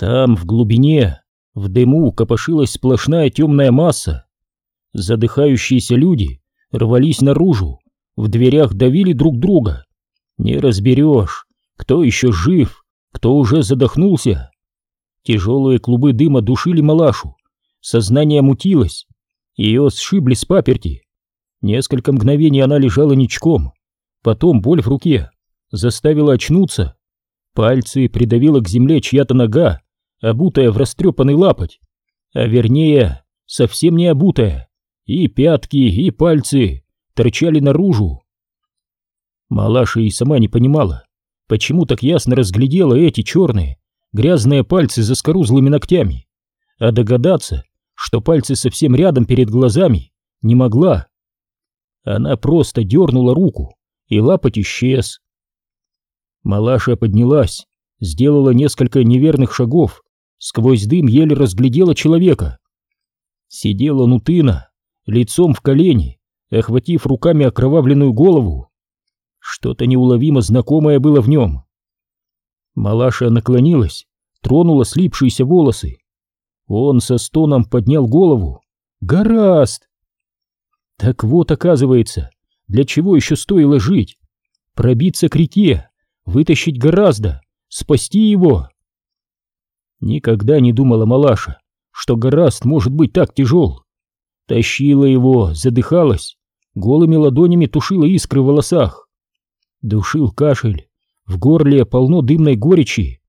Там, в глубине, в дыму копошилась сплошная темная масса. Задыхающиеся люди рвались наружу, в дверях давили друг друга. Не разберешь, кто еще жив, кто уже задохнулся. Тяжелые клубы дыма душили малашу, сознание мутилось, ее сшибли с паперти. Несколько мгновений она лежала ничком, потом боль в руке заставила очнуться. Пальцы придавила к земле чья-то нога, обутая в растрепанный лапоть, а вернее, совсем не обутая. И пятки, и пальцы торчали наружу. Малаша и сама не понимала, почему так ясно разглядела эти черные, грязные пальцы за скорузлыми ногтями, а догадаться, что пальцы совсем рядом перед глазами, не могла. Она просто дернула руку, и лапоть исчез. Малаша поднялась, сделала несколько неверных шагов, сквозь дым еле разглядела человека. Сидела Нутына, лицом в колени, охватив руками окровавленную голову. Что-то неуловимо знакомое было в нем. Малаша наклонилась, тронула слипшиеся волосы. Он со стоном поднял голову. Гораст! Так вот, оказывается, для чего еще стоило жить? Пробиться к реке, вытащить гораздо, спасти его. Никогда не думала Малаша, что Гораст может быть так тяжел. Тащила его, задыхалась, голыми ладонями тушила искры в волосах. Душил кашель, в горле полно дымной горечи.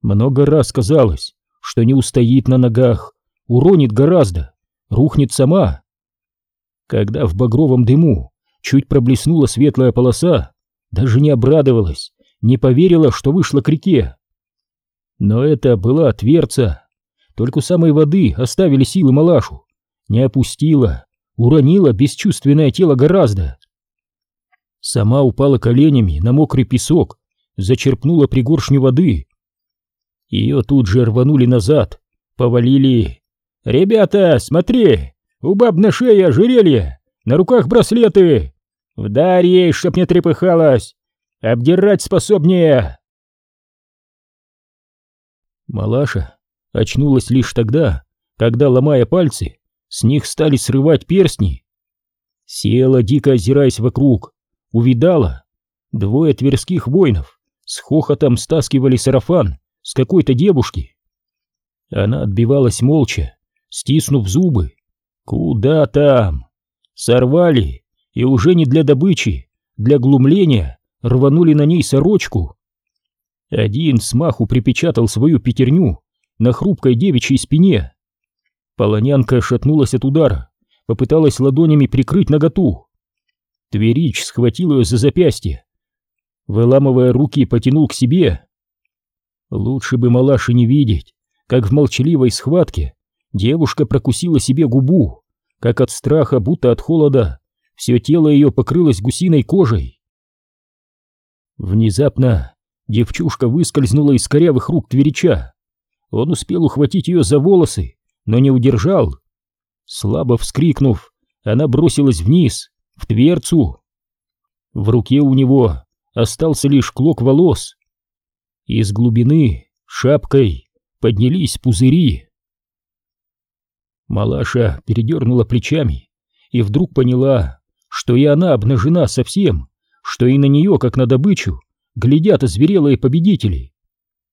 Много раз казалось, что не устоит на ногах, уронит гораздо, рухнет сама. Когда в багровом дыму чуть проблеснула светлая полоса, даже не обрадовалась, не поверила, что вышла к реке. Но это была тверца, только самой воды оставили силы малашу, не опустила, уронила бесчувственное тело гораздо. Сама упала коленями на мокрый песок, зачерпнула пригоршню воды. Ее тут же рванули назад, повалили. «Ребята, смотри, у баб на шее ожерелье, на руках браслеты! Вдарь ей, чтоб не трепыхалась! Обдирать способнее!» Малаша очнулась лишь тогда, когда, ломая пальцы, с них стали срывать перстни. Села, дико озираясь вокруг, увидала. Двое тверских воинов с хохотом стаскивали сарафан с какой-то девушки. Она отбивалась молча, стиснув зубы. Куда там? Сорвали, и уже не для добычи, для глумления рванули на ней сорочку. Один смаху припечатал свою пятерню на хрупкой девичьей спине. Полонянка шатнулась от удара, попыталась ладонями прикрыть наготу. Тверич схватил ее за запястье. Выламывая руки, потянул к себе. Лучше бы малаши не видеть, как в молчаливой схватке девушка прокусила себе губу, как от страха, будто от холода, все тело ее покрылось гусиной кожей. Внезапно девчушка выскользнула из корявых рук Тверича. Он успел ухватить ее за волосы, но не удержал. Слабо вскрикнув, она бросилась вниз, в дверцу. В руке у него остался лишь клок волос. Из глубины шапкой поднялись пузыри. Малаша передернула плечами и вдруг поняла, что и она обнажена совсем, что и на нее, как на добычу, глядят озверелые победители.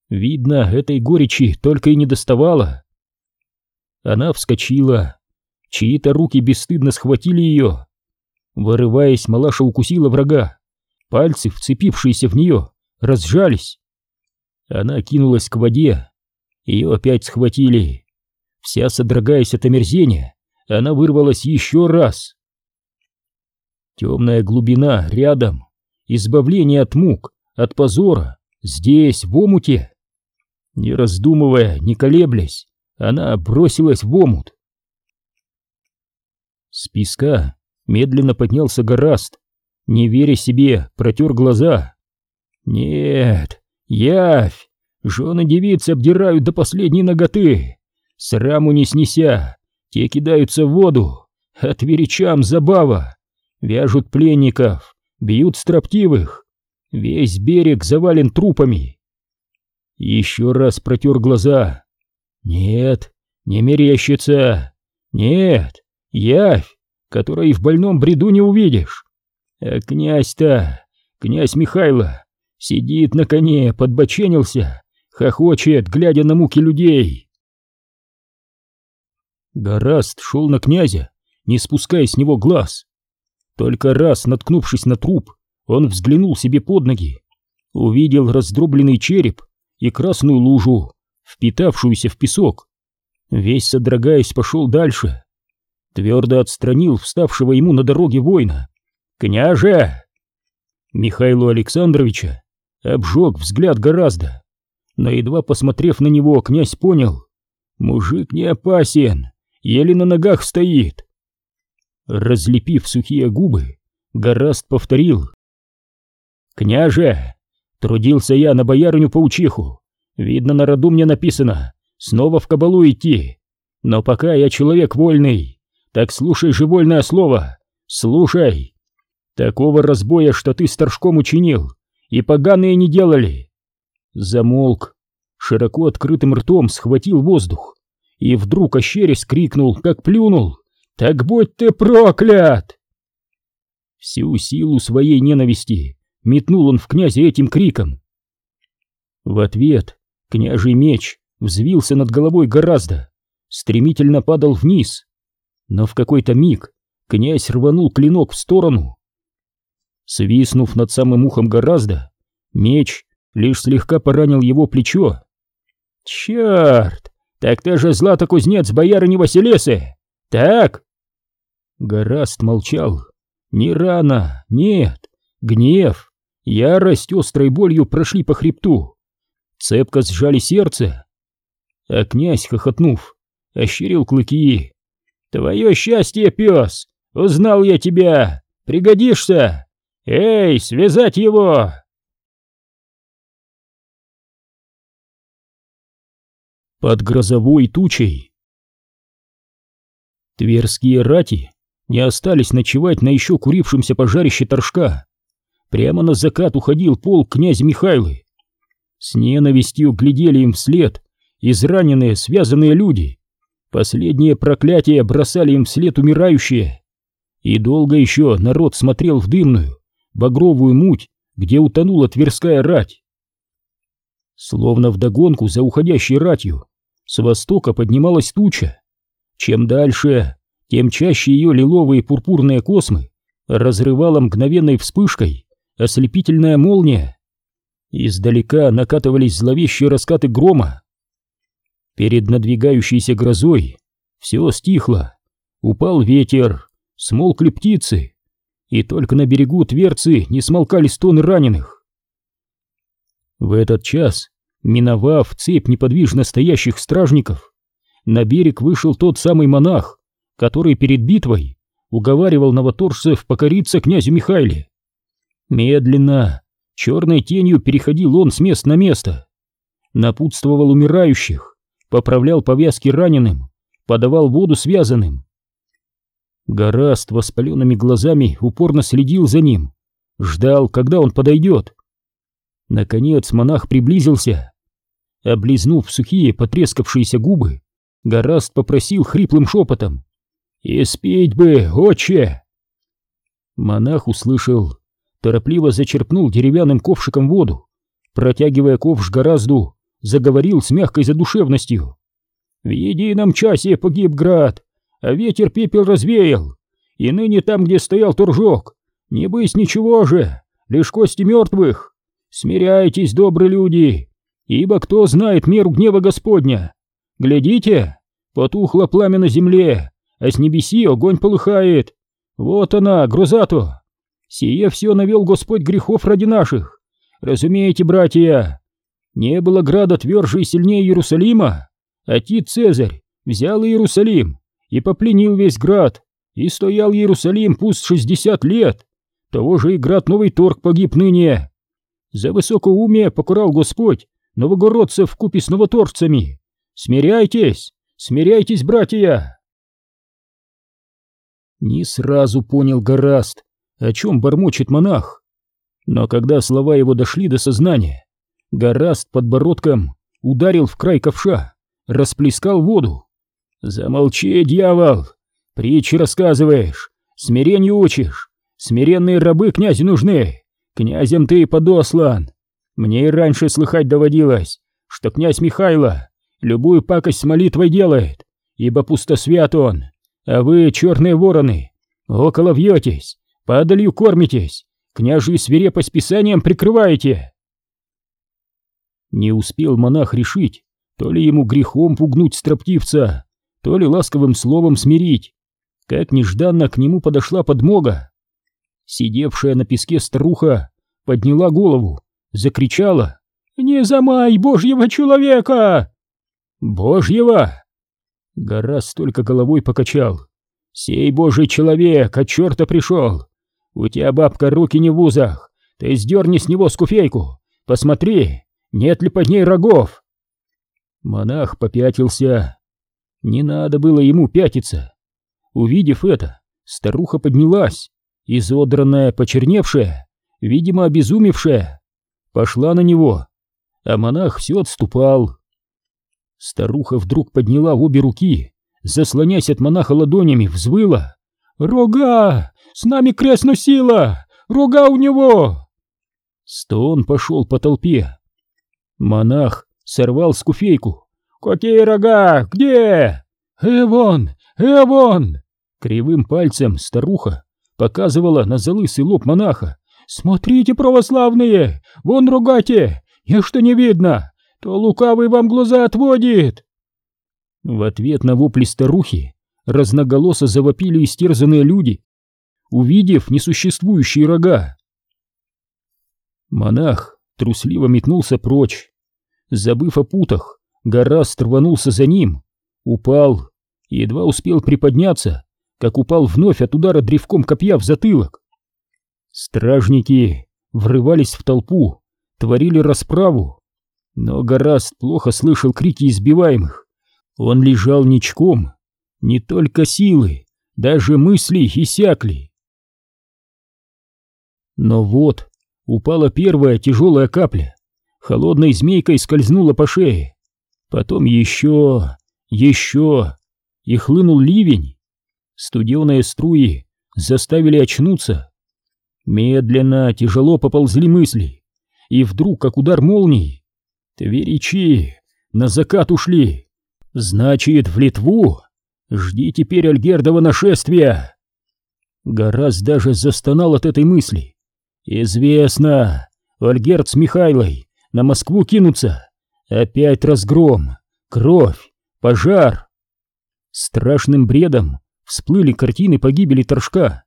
Видно, этой горечи только и не доставало. Она вскочила, чьи-то руки бесстыдно схватили ее, Вырываясь, малаша укусила врага. Пальцы, вцепившиеся в нее, разжались. Она кинулась к воде. Ее опять схватили. Вся содрогаясь от омерзения, она вырвалась еще раз. Темная глубина рядом. Избавление от мук, от позора. Здесь, в омуте. Не раздумывая, не колеблясь, она бросилась в омут. С песка медленно поднялся Гораст, не веря себе, протер глаза. «Нет, явь! Жены девицы обдирают до последней ноготы, сраму не снеся, те кидаются в воду, а тверичам забава, вяжут пленников, бьют строптивых, весь берег завален трупами». Еще раз протер глаза. Нет, не мерещится. Нет, явь, которой в больном бреду не увидишь. А князь-то, князь Михайло, сидит на коне, подбоченился, хохочет, глядя на муки людей. Гораст шел на князя, не спуская с него глаз. Только раз, наткнувшись на труп, он взглянул себе под ноги, увидел раздробленный череп и красную лужу, впитавшуюся в песок. Весь содрогаясь, пошел дальше. Твердо отстранил вставшего ему на дороге воина. «Княже!» Михаилу Александровича обжег взгляд гораздо, но едва посмотрев на него, князь понял. Мужик не опасен, еле на ногах стоит. Разлепив сухие губы, Гораст повторил. «Княже, трудился я на боярыню-паучиху. Видно, на роду мне написано, снова в кабалу идти. Но пока я человек вольный, так слушай же вольное слово, слушай. Такого разбоя, что ты старшком учинил, и поганые не делали». Замолк, широко открытым ртом схватил воздух и вдруг ощерясь крикнул, как плюнул. Так будь ты проклят! Всю силу своей ненависти метнул он в князя этим криком. В ответ княжий меч взвился над головой гораздо, стремительно падал вниз. Но в какой-то миг князь рванул клинок в сторону. Свиснув над самым ухом гораздо, меч лишь слегка поранил его плечо. «Черт! Так ты же злато-кузнец боярыни Василесы! Так?» Гораст молчал. Не рано, нет, гнев, ярость острой болью прошли по хребту. Цепко сжали сердце. А князь, хохотнув, ощерил клыки. «Твое счастье, пес! Узнал я тебя! Пригодишься! Эй, связать его!» Под грозовой тучей Тверские рати не остались ночевать на еще курившемся пожарище торжка. Прямо на закат уходил полк князя Михайлы. С ненавистью глядели им вслед израненные, связанные люди. Последнее проклятие бросали им вслед умирающие. И долго еще народ смотрел в дымную, багровую муть, где утонула Тверская рать. Словно вдогонку за уходящей ратью с востока поднималась туча. Чем дальше, тем чаще ее лиловые пурпурные космы разрывала мгновенной вспышкой ослепительная молния. Издалека накатывались зловещие раскаты грома. Перед надвигающейся грозой все стихло, упал ветер, смолкли птицы, и только на берегу Тверцы не смолкали стоны раненых. В этот час, миновав цепь неподвижно стоящих стражников, на берег вышел тот самый монах, который перед битвой уговаривал новоторжцев покориться князю Михайле. Медленно, черной тенью переходил он с места на место, напутствовал умирающих, поправлял повязки раненым, подавал воду связанным. Гораст воспаленными глазами упорно следил за ним, ждал, когда он подойдет. Наконец монах приблизился. Облизнув сухие потрескавшиеся губы, Гораст попросил хриплым шепотом. «Испить бы, отче!» Монах услышал, торопливо зачерпнул деревянным ковшиком воду, протягивая ковш Горазду, заговорил с мягкой задушевностью. «В едином часе погиб град, а ветер пепел развеял, и ныне там, где стоял туржок, не быть ничего же, лишь кости мертвых. Смиряйтесь, добрые люди, ибо кто знает меру гнева Господня? Глядите, Потухло пламя на земле, а с небеси огонь полыхает. Вот она, гроза-то. Сие все навел Господь грехов ради наших. Разумеете, братья, не было града тверже и сильнее Иерусалима, а Тит Цезарь взял Иерусалим и попленил весь град, и стоял Иерусалим пуст шестьдесят лет. Того же и град Новый Торг погиб ныне. За высокоумие покурал Господь новогородцев купе с новоторжцами. Смиряйтесь, Смиряйтесь, братья!» Не сразу понял Гораст, о чем бормочет монах. Но когда слова его дошли до сознания, Гораст подбородком ударил в край ковша, расплескал воду. «Замолчи, дьявол! Притчи рассказываешь, смиренью учишь, смиренные рабы князю нужны, князем ты подослан. Мне и раньше слыхать доводилось, что князь Михайло любую пакость с молитвой делает, ибо пустосвят он, а вы, черные вороны, около вьетесь, падалью кормитесь, княжью свирепость писанием прикрываете. Не успел монах решить, то ли ему грехом пугнуть строптивца, то ли ласковым словом смирить, как нежданно к нему подошла подмога. Сидевшая на песке старуха подняла голову, закричала «Не замай божьего человека!» «Божьего!» Гора столько головой покачал. «Сей божий человек от черта пришел! У тебя, бабка, руки не в узах! Ты сдерни с него скуфейку! Посмотри, нет ли под ней рогов!» Монах попятился. Не надо было ему пятиться. Увидев это, старуха поднялась, изодранная, почерневшая, видимо, обезумевшая, пошла на него, а монах все отступал. Старуха вдруг подняла обе руки, заслонясь от монаха ладонями, взвыла. «Рога! С нами крестно сила! Рога у него!» Стон пошел по толпе. Монах сорвал скуфейку. «Какие рога? Где?» «Эвон! Эвон!» Кривым пальцем старуха показывала на залысый лоб монаха. «Смотрите, православные! Вон ругайте! что не видно! То лукавый вам глаза отводит!» В ответ на вопли старухи разноголосо завопили истерзанные люди, увидев несуществующие рога. Монах трусливо метнулся прочь. Забыв о путах, Гораст рванулся за ним, упал, едва успел приподняться, как упал вновь от удара древком копья в затылок. Стражники врывались в толпу, творили расправу, но Гораст плохо слышал крики избиваемых. Он лежал ничком, не только силы, даже мысли иссякли. Но вот упала первая тяжелая капля, холодной змейкой скользнула по шее. Потом еще, еще, и хлынул ливень. Студеные струи заставили очнуться. Медленно, тяжело поползли мысли, и вдруг, как удар молнии, Тверичи, на закат ушли. Значит, в Литву. Жди теперь Альгердова нашествия. Гораз даже застонал от этой мысли. Известно, Альгерд с Михайлой на Москву кинутся. Опять разгром, кровь, пожар. Страшным бредом всплыли картины погибели Торжка.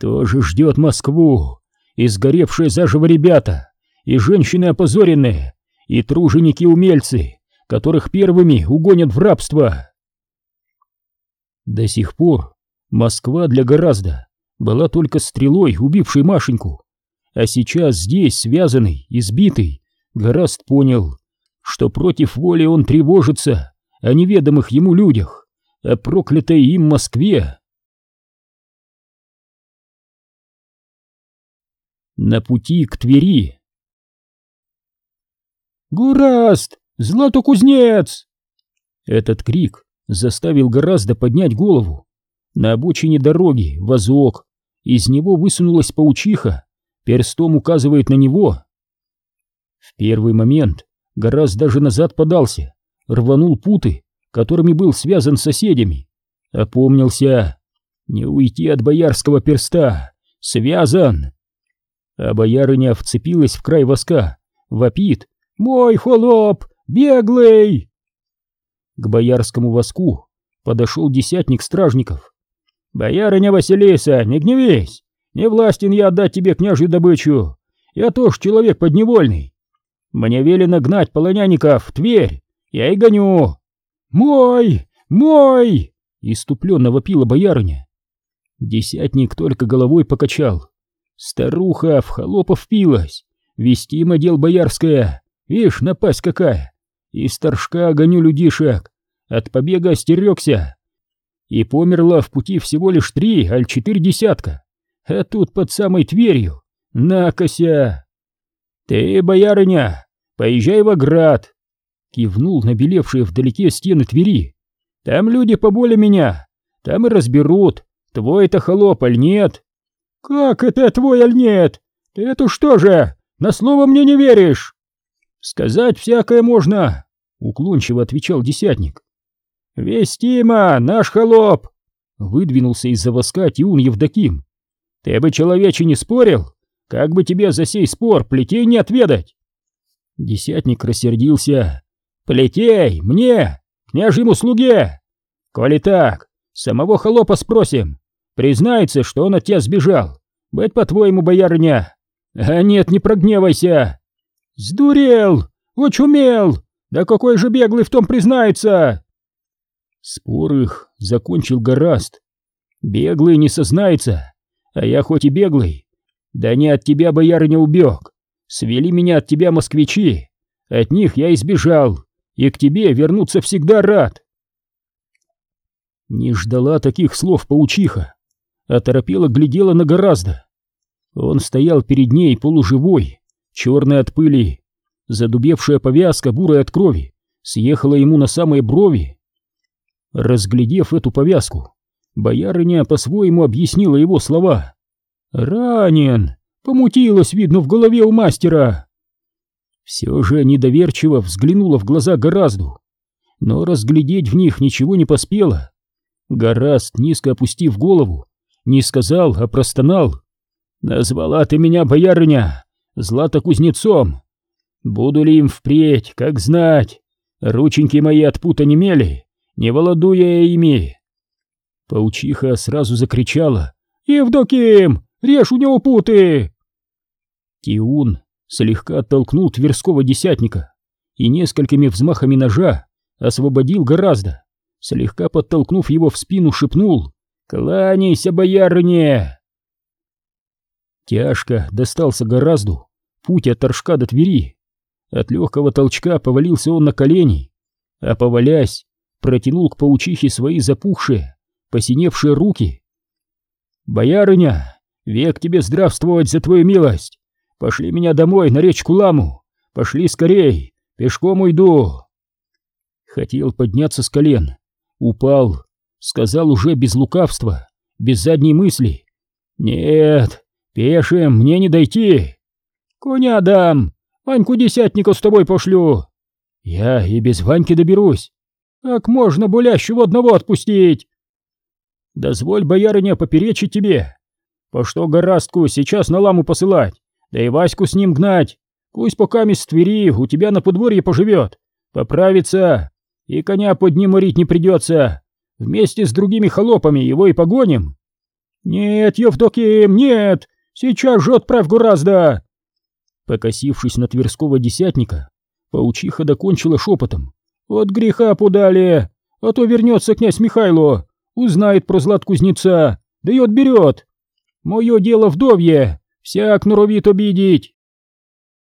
Тоже ждет Москву, и сгоревшие заживо ребята, и женщины опозоренные, и труженики-умельцы, которых первыми угонят в рабство. До сих пор Москва для гораздо была только стрелой, убившей Машеньку, а сейчас здесь, связанный, избитый, Гораст понял, что против воли он тревожится о неведомых ему людях, о проклятой им Москве. На пути к Твери «Гураст! Златокузнец!» Этот крик заставил гораздо поднять голову. На обочине дороги вазок, из него высунулась паучиха, перстом указывает на него. В первый момент Гораст даже назад подался, рванул путы, которыми был связан с соседями. Опомнился. Не уйти от боярского перста. Связан. А боярыня вцепилась в край воска, вопит. «Мой холоп! Беглый!» К боярскому воску подошел десятник стражников. «Боярыня Василиса, не гневись! Не властен я отдать тебе княжью добычу! Я тоже человек подневольный! Мне велено гнать полонянников в Тверь! Я и гоню!» «Мой! Мой!» — иступленно вопила боярыня. Десятник только головой покачал. Старуха в холопов впилась, вестимо дел боярское, Вишь, напасть какая! Из торжка гоню людишек, от побега остерегся. И померла в пути всего лишь три, аль четыре десятка. А тут под самой Тверью, накося! Ты, боярыня, поезжай в Аград. Кивнул на белевшие вдалеке стены Твери. Там люди поболее меня, там и разберут, твой это холоп, аль нет. Как это твой, аль нет? Ты это что же, на слово мне не веришь? Сказать всякое можно, уклончиво отвечал десятник. Вестима, наш холоп, выдвинулся из-за воска Тиун Евдоким. Ты бы, человече, не спорил? Как бы тебе за сей спор плетей не отведать? Десятник рассердился. Плетей, мне, княжьему слуге. Коли так, самого холопа спросим. Признается, что он от тебя сбежал. Быть по-твоему, боярыня. А нет, не прогневайся. Сдурел, очумел. Да какой же беглый в том признается? Спор их закончил Гораст. Беглый не сознается, а я хоть и беглый, да не от тебя, боярыня, убег. Свели меня от тебя москвичи, от них я избежал, и к тебе вернуться всегда рад. Не ждала таких слов паучиха, а торопела глядела на гораздо. Он стоял перед ней полуживой, черный от пыли, задубевшая повязка, бурая от крови, съехала ему на самые брови. Разглядев эту повязку, боярыня по-своему объяснила его слова. «Ранен! Помутилось, видно, в голове у мастера!» Все же недоверчиво взглянула в глаза Горазду, но разглядеть в них ничего не поспела. Горазд, низко опустив голову, не сказал, а простонал. «Назвала ты меня, боярыня, злато-кузнецом. Буду ли им впредь, как знать? Рученьки мои от пута немели, не володуя я ими. Паучиха сразу закричала. «Евдоким, режь у него путы!» Тиун слегка оттолкнул Тверского десятника и несколькими взмахами ножа освободил гораздо, слегка подтолкнув его в спину, шепнул «Кланяйся, боярыне!» Тяжко достался гораздо путь от Торжка до Твери. От легкого толчка повалился он на колени, а повалясь, протянул к паучихе свои запухшие, посиневшие руки. «Боярыня, век тебе здравствовать за твою милость! Пошли меня домой на речку Ламу! Пошли скорей, пешком уйду!» Хотел подняться с колен, упал, сказал уже без лукавства, без задней мысли. «Нет, пешим мне не дойти!» «Коня дам, Ваньку десятника с тобой пошлю!» «Я и без Ваньки доберусь!» Как можно болящего одного отпустить? Дозволь, боярыня, поперечить тебе. По что горастку сейчас на ламу посылать, да и Ваську с ним гнать. Пусть пока мисс Твери у тебя на подворье поживет, поправится, и коня под ним морить не придется. Вместе с другими холопами его и погоним. Нет, Евдоким, нет, сейчас же отправь гораздо. Покосившись на Тверского десятника, паучиха докончила шепотом. От греха подали, а то вернется князь Михайло, узнает про Злат кузнеца, да и отберет. Мое дело вдовье, всяк норовит обидеть.